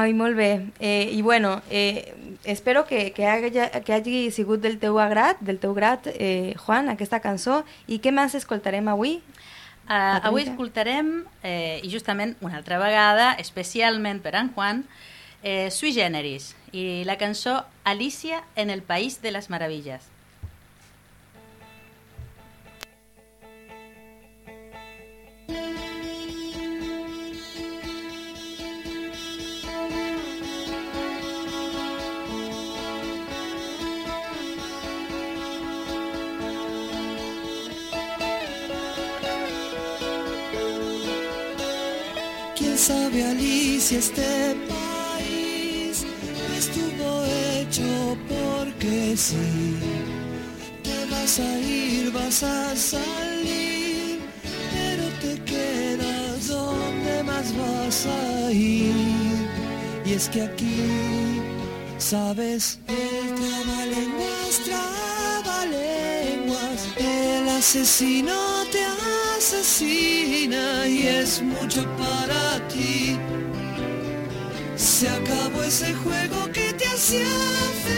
Ai, molt bé. Eh, I bueno, eh, espero que, que, hagi, que hagi sigut del teu agrat, del teu grat, eh, Juan, aquesta cançó. I què més escoltarem avui? Uh, avui escoltarem, eh, i justament una altra vegada, especialment per en Juan, eh, Sui Generis, i la cançó Alicia en el País de les Meravilles. sabe Alicia, este país estuvo hecho porque sí. Te vas a ir, vas a salir, pero te quedas donde más vas a ir. Y es que aquí, sabes, el trabalenguas, trabalenguas, el asesino te ha asesina y es mucho para ti. Se acabó ese juego que te hacía.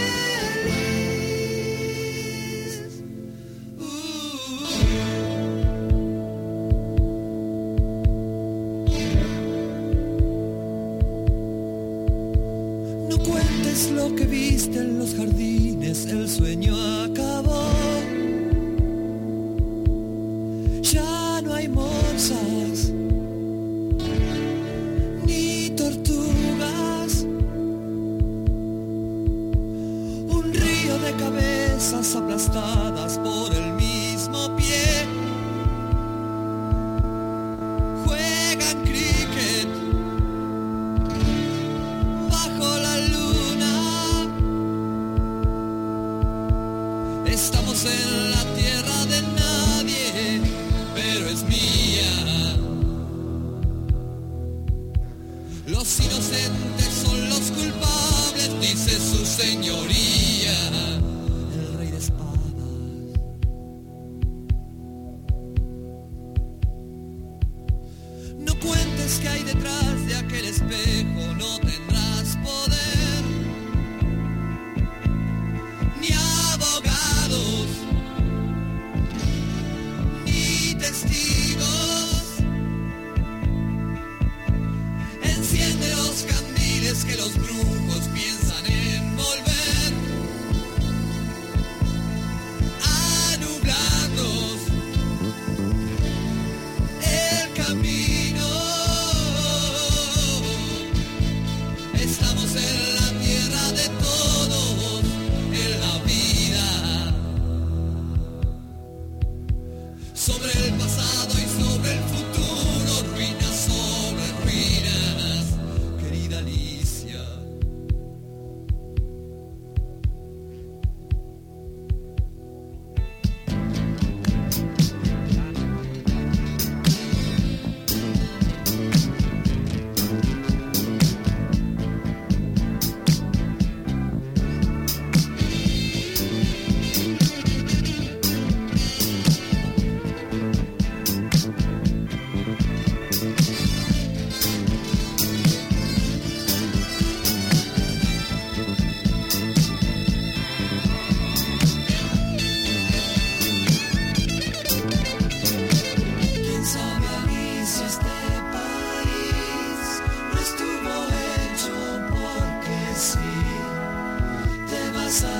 Te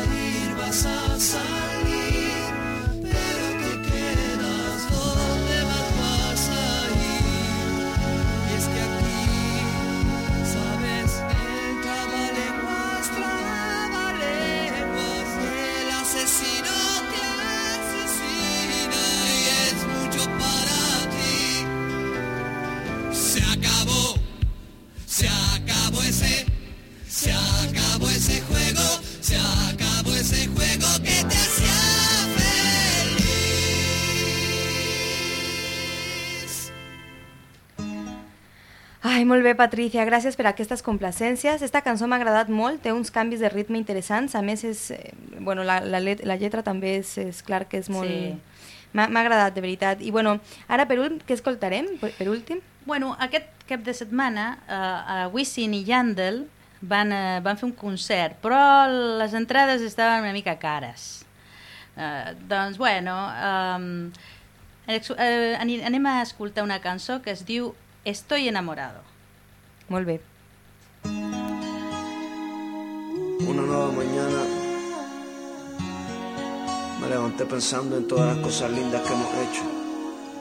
molt bé, Patricia, gràcies per aquestes complacències. Esta cançó m'ha agradat molt, té uns canvis de ritme interessants, a més és, eh, bueno, la, la, let, la lletra també és, és clar que és molt... Sí. M'ha agradat, de veritat. I bueno, ara per últim, què escoltarem, per, per últim? Bueno, aquest cap de setmana eh, a Wisin i Yandel van, eh, van fer un concert, però les entrades estaven una mica cares. Eh, doncs, bueno, ani- anem a escoltar una cançó que es diu Estoy enamorado. Molt bé. Una nueva mañana me levanté pensando en todas las cosas lindas que hemos hecho.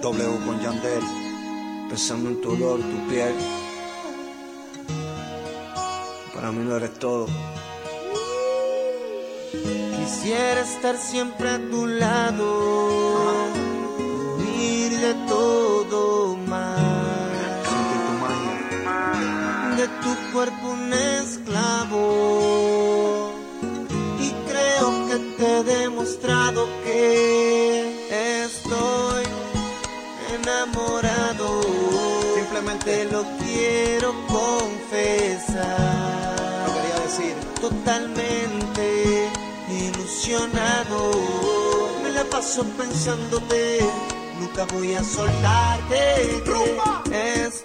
W con Yandel, pensando en tu olor, tu piel. Para mí no eres todo. Quisiera estar siempre a tu lado, huir de todo de tu cuerpo un esclavo. Y creo que te he demostrado que estoy enamorado. Simplemente lo quiero confesar. Lo quería decir. Totalmente ilusionado. Me la paso pensándote. Nunca voy a soltarte. Rumba. Es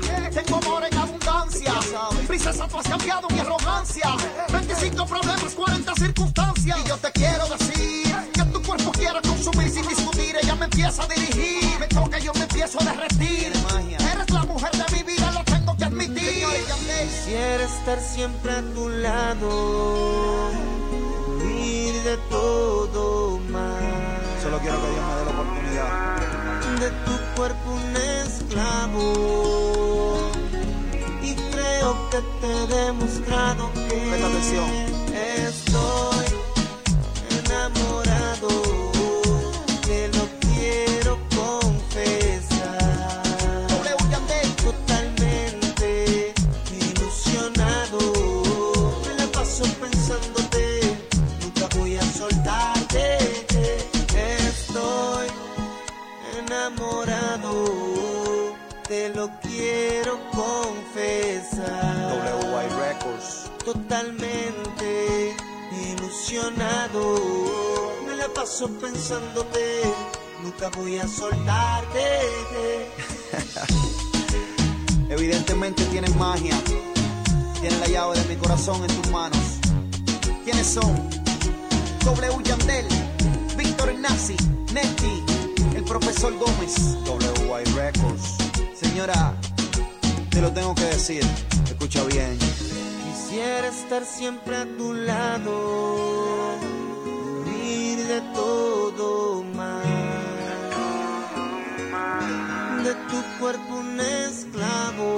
Tengo amor en abundancia. Princesa, tú has cambiado mi arrogancia. 25 problemas, 40 circunstancias. Y yo te quiero decir que tu cuerpo quiera consumir sin discutir. Ella me empieza a dirigir. Me toca y yo me empiezo a derretir. Eres la mujer de mi vida, lo tengo que admitir. Quisiera estar siempre a tu lado, huir de todo mal. Solo quiero que Dios me dé la oportunidad. De tu cuerpo un esclavo. Y creo que te he demostrado que Presta atención. estoy enamorado. Totalmente ilusionado, me la paso pensándote, nunca voy a soltarte. [laughs] Evidentemente tienes magia. Tienes la llave de mi corazón en tus manos. ¿Quiénes son? W Yandel, Víctor Nazi, Neti, el profesor Gómez. WY Records. Señora, te lo tengo que decir. Escucha bien. Quisiera estar siempre a tu lado, huir de todo mal, de tu cuerpo un esclavo.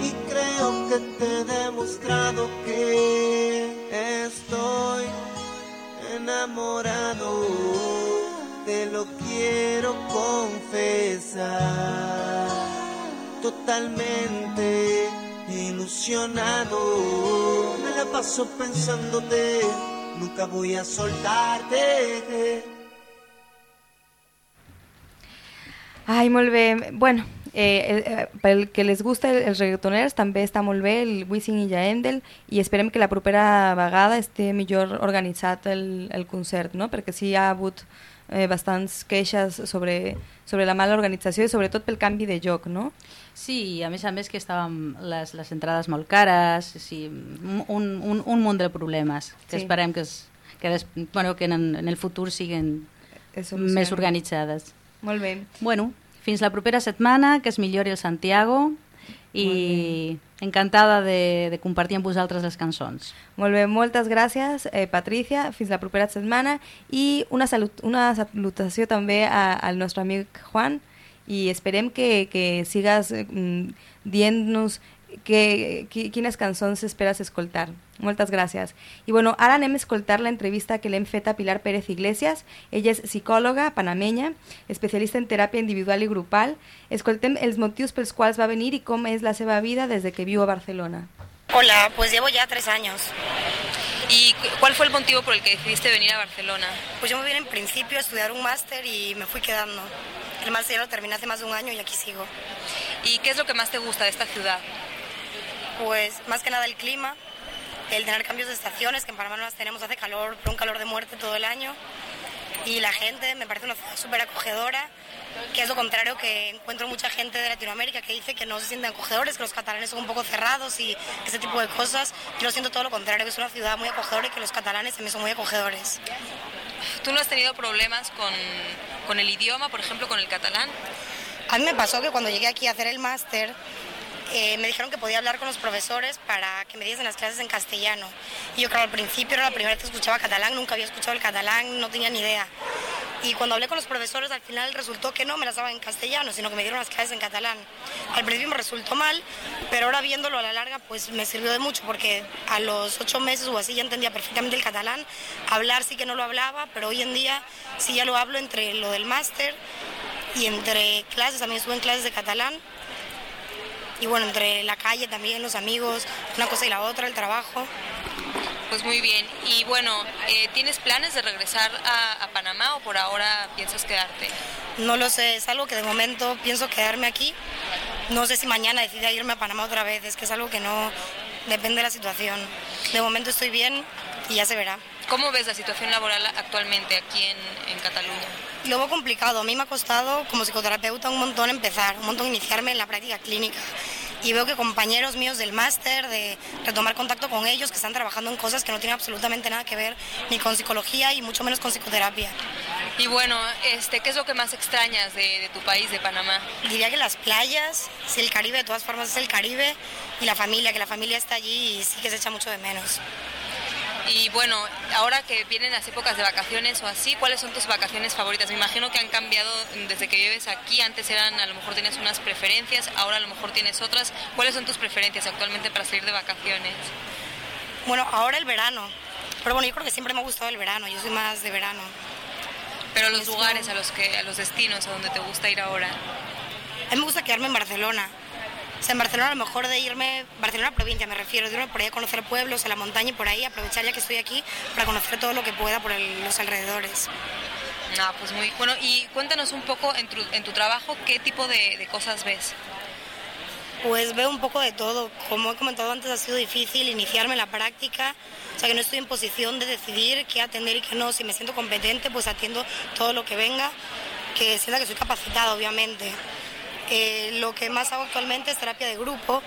Y creo que te he demostrado que estoy enamorado, te lo quiero confesar totalmente ilusionado. Me la paso pensándote, nunca voy a soltarte. Ai, molt. Bueno, eh, eh, pel que les gusta el- els reggaetoners també està molt bé el Wisin i Yandel i esperem que la propera vegada esté millor organitzat el, el concert, no? perquè sí hi ha hagut eh, bastants queixes sobre, sobre la mala organització i sobretot pel canvi de joc, no? Sí, a més a més que estàvem les, les entrades molt cares, sí, un, un, un munt de problemes que Sí. esperem que, es, que, des, bueno, que en, en el futur siguin més organitzades. Molt bé. Bueno, fins la propera setmana, que es millori el Santiago i encantada de, de compartir amb vosaltres les cançons. Molt bé, moltes gràcies, eh, Patricia. Fins la propera setmana. I una, salut, una salutació també a, al nostre amic Juan i esperem que, que sigues eh, mm, dient-nos quines cançons esperes escoltar. Moltes gràcies. I bueno, ara anem a escoltar l'entrevista que l'hem fet a Pilar Pérez Iglesias. Ella és psicòloga panamenya, especialista en teràpia individual i grupal. Escoltem els motius pels quals va venir i com és la seva vida des de que viu a Barcelona. Hola, pues llevo ya tres años. ¿Y cuál fue el motivo por el que decidiste venir a Barcelona? Pues yo me vine en principio a estudiar un máster y me fui quedando. El máster ya lo terminé hace más de un año y aquí sigo. ¿Y qué es lo que más te gusta de esta ciudad? Pues más que nada el clima, el tener cambios de estaciones, que en Panamá no las tenemos, hace calor, pero un calor de muerte todo el año. Y la gente me parece una ciudad súper acogedora, que es lo contrario que encuentro mucha gente de Latinoamérica que dice que no se sienten acogedores, que los catalanes son un poco cerrados y ese tipo de cosas. Yo lo siento todo lo contrario, que es una ciudad muy acogedora y que los catalanes también son muy acogedores. ¿Tú no has tenido problemas con, con el idioma, por ejemplo, con el catalán? A mí me pasó que cuando llegué aquí a hacer el máster, eh, me dijeron que podía hablar con los profesores para que me diesen las clases en castellano. Y yo, claro, al principio era la primera vez que escuchaba catalán, nunca había escuchado el catalán, no tenía ni idea. Y cuando hablé con los profesores, al final resultó que no me las daban en castellano, sino que me dieron las clases en catalán. Al principio me resultó mal, pero ahora viéndolo a la larga, pues me sirvió de mucho, porque a los ocho meses o así ya entendía perfectamente el catalán. Hablar sí que no lo hablaba, pero hoy en día sí ya lo hablo entre lo del máster y entre clases, también estuve en clases de catalán. Y bueno, entre la calle también, los amigos, una cosa y la otra, el trabajo. Pues muy bien. Y bueno, eh, ¿tienes planes de regresar a, a Panamá o por ahora piensas quedarte? No lo sé, es algo que de momento pienso quedarme aquí. No sé si mañana decida irme a Panamá otra vez, es que es algo que no depende de la situación. De momento estoy bien y ya se verá. ¿Cómo ves la situación laboral actualmente aquí en, en Cataluña? Lo veo complicado. A mí me ha costado como psicoterapeuta un montón empezar, un montón iniciarme en la práctica clínica. Y veo que compañeros míos del máster, de retomar contacto con ellos, que están trabajando en cosas que no tienen absolutamente nada que ver ni con psicología y mucho menos con psicoterapia. Y bueno, este, ¿qué es lo que más extrañas de, de tu país, de Panamá? Diría que las playas, si el Caribe de todas formas es el Caribe, y la familia, que la familia está allí y sí que se echa mucho de menos. Y bueno, ahora que vienen las épocas de vacaciones o así, ¿cuáles son tus vacaciones favoritas? Me imagino que han cambiado desde que vives aquí. Antes eran, a lo mejor tenías unas preferencias, ahora a lo mejor tienes otras. ¿Cuáles son tus preferencias actualmente para salir de vacaciones? Bueno, ahora el verano. Pero bueno, yo creo que siempre me ha gustado el verano, yo soy más de verano. Pero los lugares a los que, a los destinos a donde te gusta ir ahora. A mí me gusta quedarme en Barcelona. O sea, en Barcelona a lo mejor de irme, Barcelona provincia me refiero, de irme por ahí a conocer pueblos, a la montaña y por ahí, aprovechar ya que estoy aquí para conocer todo lo que pueda por el- los alrededores. Ah, pues muy bueno. Y cuéntanos un poco en tu, en tu trabajo qué tipo de, de cosas ves. Pues veo un poco de todo. Como he comentado antes, ha sido difícil iniciarme en la práctica. O sea, que no estoy en posición de decidir qué atender y qué no. Si me siento competente, pues atiendo todo lo que venga, que sienta que soy capacitada, obviamente. Eh, lo que más hago actualmente es terapia de grupo,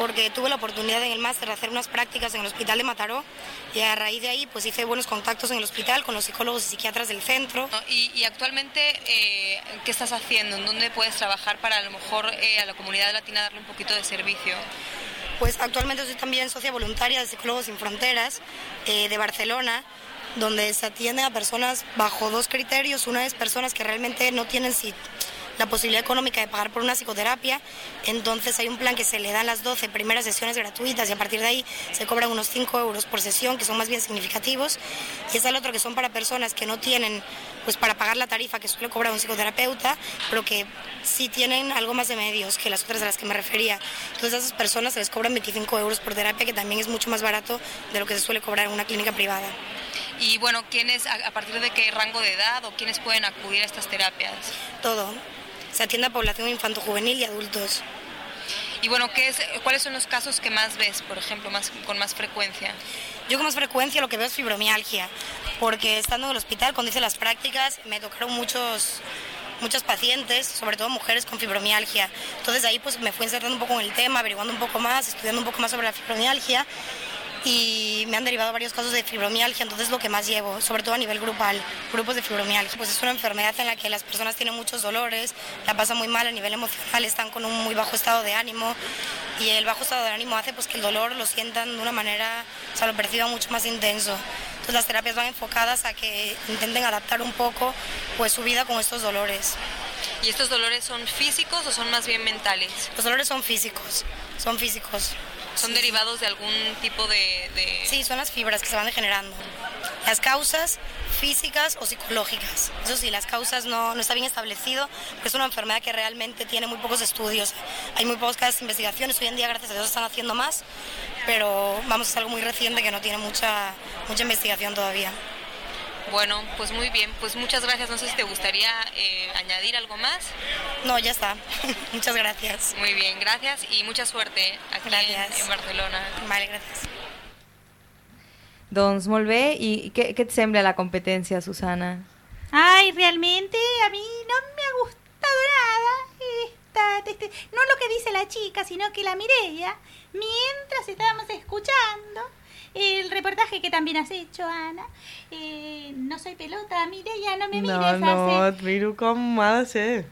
porque tuve la oportunidad en el máster de hacer unas prácticas en el hospital de Mataró y a raíz de ahí pues hice buenos contactos en el hospital con los psicólogos y psiquiatras del centro. Y, y actualmente, eh, ¿qué estás haciendo? ¿En dónde puedes trabajar para a lo mejor eh, a la comunidad latina darle un poquito de servicio? Pues actualmente soy también socia voluntaria de Psicólogos Sin Fronteras eh, de Barcelona, donde se atiende a personas bajo dos criterios. Una es personas que realmente no tienen la posibilidad económica de pagar por una psicoterapia, entonces hay un plan que se le dan las 12 primeras sesiones gratuitas y a partir de ahí se cobran unos 5 euros por sesión, que son más bien significativos, y está el otro que son para personas que no tienen pues para pagar la tarifa que suele cobrar un psicoterapeuta, pero que sí tienen algo más de medios que las otras de las que me refería. Entonces a esas personas se les cobran 25 euros por terapia, que también es mucho más barato de lo que se suele cobrar en una clínica privada. Y bueno, ¿quiénes, a, a partir de qué rango de edad o quiénes pueden acudir a estas terapias? Todo. Se atiende a población infanto-juvenil y adultos. Y bueno, ¿qué es, ¿cuáles son los casos que más ves, por ejemplo, más, con más frecuencia? Yo con más frecuencia lo que veo es fibromialgia, porque estando en el hospital, cuando hice las prácticas, me tocaron muchos muchas pacientes, sobre todo mujeres con fibromialgia. Entonces ahí pues me fui insertando un poco en el tema, averiguando un poco más, estudiando un poco más sobre la fibromialgia y me han derivado varios casos de fibromialgia, entonces lo que más llevo, sobre todo a nivel grupal, grupos de fibromialgia. Pues es una enfermedad en la que las personas tienen muchos dolores, la pasan muy mal a nivel emocional, están con un muy bajo estado de ánimo y el bajo estado de ánimo hace pues que el dolor lo sientan de una manera, o sea, lo perciban mucho más intenso. Entonces las terapias van enfocadas a que intenten adaptar un poco pues su vida con estos dolores. ¿Y estos dolores son físicos o son más bien mentales? Los dolores son físicos, son físicos. ¿Son derivados de algún tipo de, de- Sí, son las fibras que se van degenerando. Las causas físicas o psicológicas. Eso sí, las causas no, no está bien establecido, porque es una enfermedad que realmente tiene muy pocos estudios. Hay muy pocas investigaciones, hoy en día gracias a Dios están haciendo más, pero vamos, es algo muy reciente que no tiene mucha, mucha investigación todavía. Bueno, pues muy bien, pues muchas gracias. No sé si te gustaría eh, añadir algo más. No, ya está. [laughs] Muchas gracias. Muy bien, gracias y mucha suerte aquí en- Gracias. En, Barcelona. Vale, gracias. Doncs molt bé, i què, què et sembla la competència, Susana? Ay, realmente a mí no me ha gustado nada esta, este- no lo que dice la chica, sino que la Mireia, mientras estábamos escuchando el reportaje que también has hecho, Ana, eh, no soy pelota, Mireia, no me mires No, no, et miro de ser.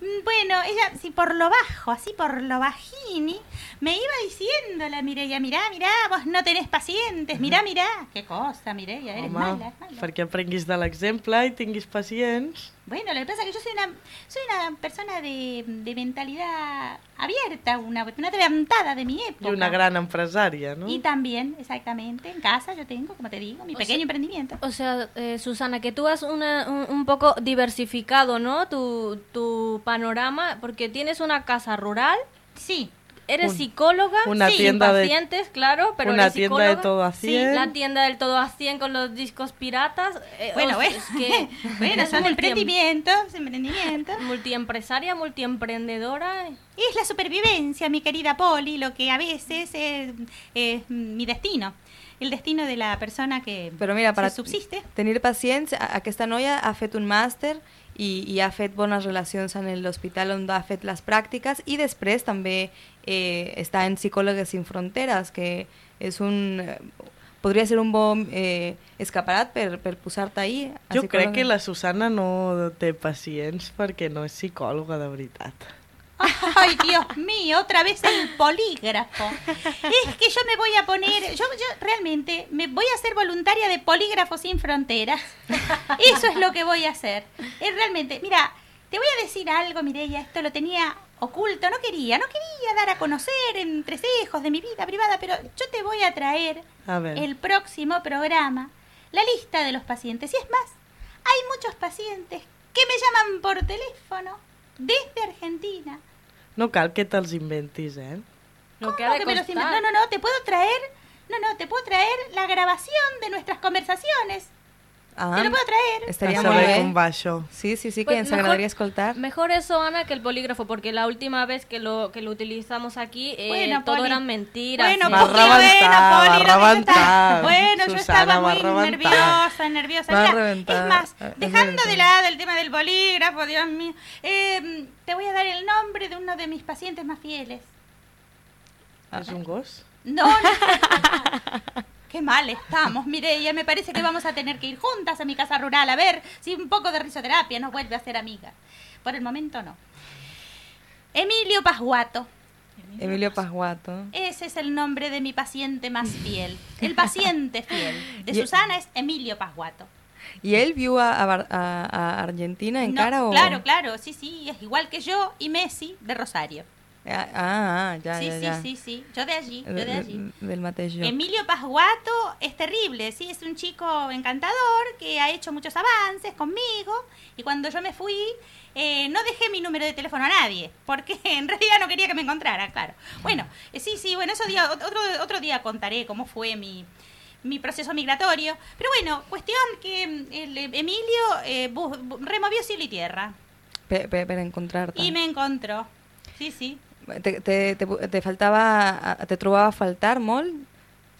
Mm, Bueno, ella, sí, por lo bajo, así por lo bajini, me iba diciendo la Mireia, mirá, mirá, vos no tenés pacientes, mirá, mirá. [laughs] Qué cosa, Mireia, eres mala, Home, es mala. perquè aprenguis de l'exemple i tinguis pacients. Bueno, lo que pasa es que yo soy una, soy una persona de, de mentalidad abierta, una, una levantada de mi época. una gran empresària, no? Y también, exactamente, en casa yo tengo, como te digo, mi O pequeño sea- emprendimiento. O sea, eh, Susana, que tú has una- un, un poco diversificado, ¿no? Tu, tu panorama, porque tienes una casa rural. Sí. Eres Un- psicóloga. una sí, tienda de- pacientes, claro, pero una eres tienda de psicóloga. todo a Sí, 100. la tienda del todo a 100 con los discos piratas. eh, Bueno, bueno. es que [laughs] Bueno, son multi- emprendimientos, emprendimientos. Multiempresaria, multiemprendedora. Es la supervivencia, mi querida Poli, lo que a veces es, es mi destino. El destino de la persona que Però mira, per se subsiste. tenir pacients, a- aquesta noia ha fet un màster i, i ha fet bones relacions en l'hospital on ha fet les pràctiques i després també eh, està en Psicòlogues Sin Fronteres, que és un... eh, podria ser un bon eh, escaparat per, per posar-te ahí. a Jo crec que la Susana no té pacients perquè no és psicòloga de veritat. Ay, Dios mío, otra vez el polígrafo. Es que yo me voy a poner, yo, yo realmente me voy a ser voluntaria de Polígrafos Sin Fronteras. Eso es lo que voy a hacer. Es realmente, mira, te voy a decir algo, Mireia, esto lo tenía oculto, no quería, no quería dar a conocer entre cejos de mi vida privada, pero yo te voy a traer A el próximo programa la lista de los pacientes. Y es más, hay muchos pacientes que me llaman por teléfono desde Argentina. No cal que te'ls inventis, eh? Lo que ¿Cómo que me los costar. inven- No, no, no, te puedo traer, no, no, te puedo traer la grabación de nuestras conversaciones. Ah, Te lo puedo traer. Estaria A molt saber bé. com va això. Sí, sí, sí, que Pues agradaria escoltar. Mejor eso, Ana, que el polígrafo, porque la última vez que lo, que lo utilizamos aquí, eh, Bueno, todo Poli. eran mentiras. Bueno, sí. Poli, bueno, Poli, yo estaba- Bueno, yo estaba muy nerviosa, nerviosa. Mira, es más, es dejando de lado el tema del polígrafo, Dios mío, eh, te voy a dar el nombre de uno de mis pacientes más fieles. És un gos? No, no. [laughs] [laughs] Qué mal estamos, Mireia. Me parece que vamos a tener que ir juntas a mi casa rural a ver si un poco de risoterapia nos vuelve a hacer amigas. Por el momento no. Emilio Pasguato. Emilio Pasguato. Ese es el nombre de mi paciente más fiel. El paciente fiel de [laughs] Y- Susana es Emilio Pasguato. I ell viu a, a, Argentina No, encara o...? Claro, claro, sí, sí, es igual que yo y Messi de Rosario. Ah, ah, ja, sí, ja, sí, ja. sí, sí, yo de allí, yo De- allí. de- del mateix lloc. Emilio Pasguato es terrible, sí, es un chico encantador que ha hecho muchos avances conmigo y cuando yo me fui eh, no dejé mi número de teléfono a nadie porque [laughs] en realidad no quería que me encontrara, claro. Bueno, eh, sí, sí, bueno, eso día, ot- otro, otro día contaré cómo fue mi, mi proceso migratorio. Pero bueno, cuestión que mm, el, eh, Emilio eh, removió cielo y tierra per encontrar-te. y me encontró. Sí, sí. Te, te, te, te. Te trobava faltar molt?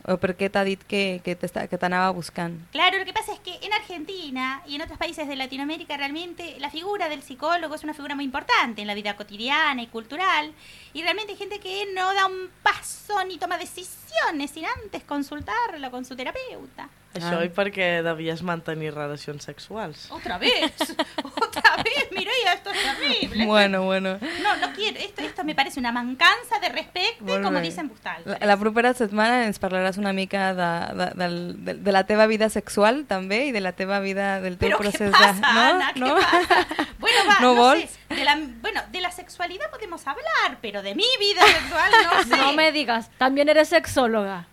O per què t'ha que, que t'està- que t'anava buscant? Claro, lo que pasa es que en Argentina y en otros países de Latinoamérica realmente la figura del psicólogo es una figura muy importante en la vida cotidiana y cultural y realmente hay gente que no da un paso ni toma decisiones sin antes consultarlo con su terapeuta. Això Ah. i perquè devies mantenir relacions sexuals. Otra vez, [laughs] otra vez, Mireia, esto es terrible. Bueno, bueno. No, no quiero, esto, esto me parece una mancanza de respeto, Molt como bé. dicen Bustal. La, la propera setmana ens parlaràs una mica de, de, del- de, de la teva vida sexual també i de la teva vida, del teu Pero ¿qué procés pasa, de... No? Ana? ¿Qué no? pasa? Bueno, va, [laughs] No no, vols? sé. De la, bueno, de la sexualidad podemos hablar, pero de mi vida sexual no [laughs] sé. No me digas, también eres sexóloga.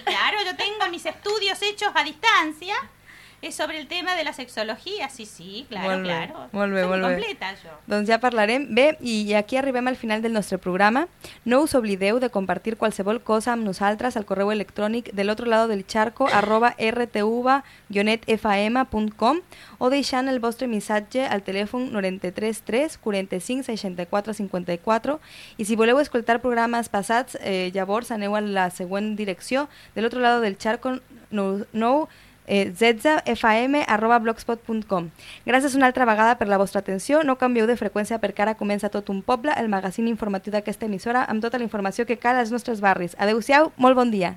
Claro, yo tengo mis estudios hechos a distancia. És sobre el tema de la sexologia, sí, sí, claro, claro. molt bé. completa, jo. Doncs ja parlarem. Bé, i aquí arribem al final del nostre programa. No us oblideu de compartir qualsevol cosa amb nosaltres al correu electrònic de l'altre lado del charco [laughs] arroba rtv-fm.com o deixant el vostre missatge al telèfon 93 3 45 64 54 i si voleu escoltar programes passats, eh, llavors aneu a la següent direcció de l'altre lado del charco nou, nou eh, Gràcies una altra vegada per la vostra atenció. No canvieu de freqüència perquè ara comença tot un poble, el magazín informatiu d'aquesta emissora amb tota la informació que cal als nostres barris. Adeu-siau, molt bon dia.